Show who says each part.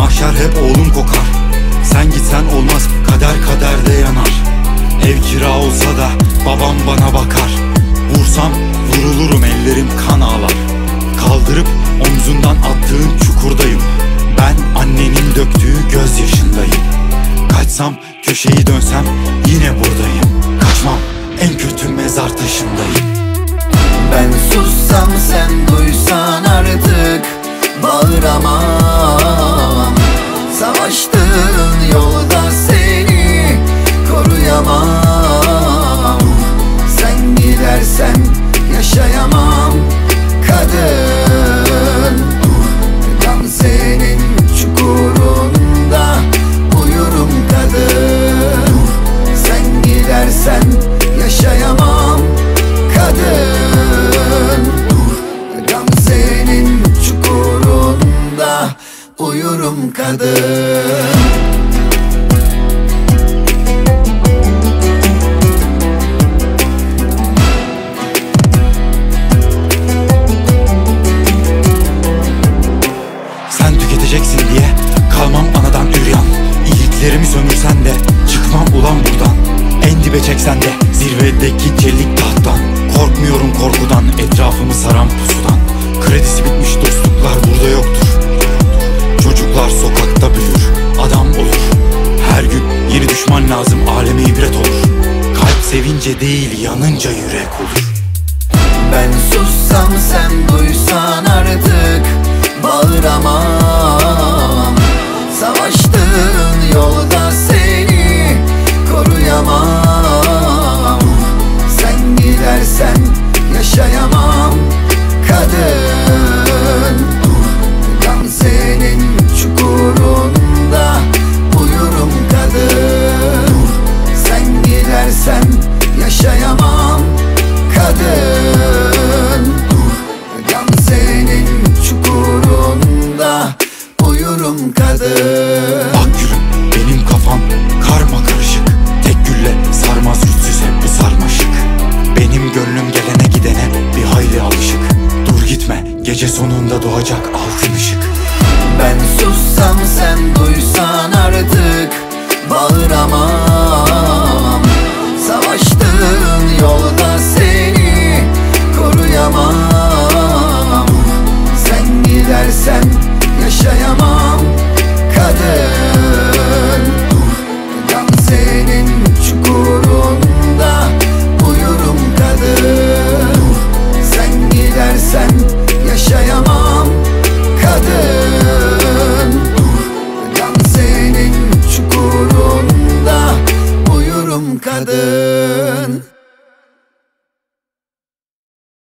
Speaker 1: Mahşer hep oğlum kokar. Sen gitsen olmaz Kader kaderde yanar. Ev kira olsa da babam bana bakar. Vursam vurulurum ellerim kan ağlar. Kaldırıp omzundan attığın çukurdayım. Ben annenin döktüğü gözyaşındayım. Kaçsam köşeyi dönsem yine buradayım. Kaçmam en kötü mezar taşındayım.
Speaker 2: Ben sussam sen duysan artık Bağıramam kadın Sen
Speaker 1: tüketeceksin diye kalmam anadan üryan. İyiliklerimi sömürsen de çıkmam ulan buradan. En dibe çeksen de zirvedeki çelik tahttan. Korkmuyorum korkudan etrafımı saran pusudan. Kredisi bitmiş dostluklar lazım aleme ibret olur. Kalp sevince değil yanınca yürek olur.
Speaker 2: Ben sussam sen duysan artık Bağıramam Savaştığın yolda seni koruyamam. Sen gidersen
Speaker 1: Gece sonunda doğacak altın ışık. Ben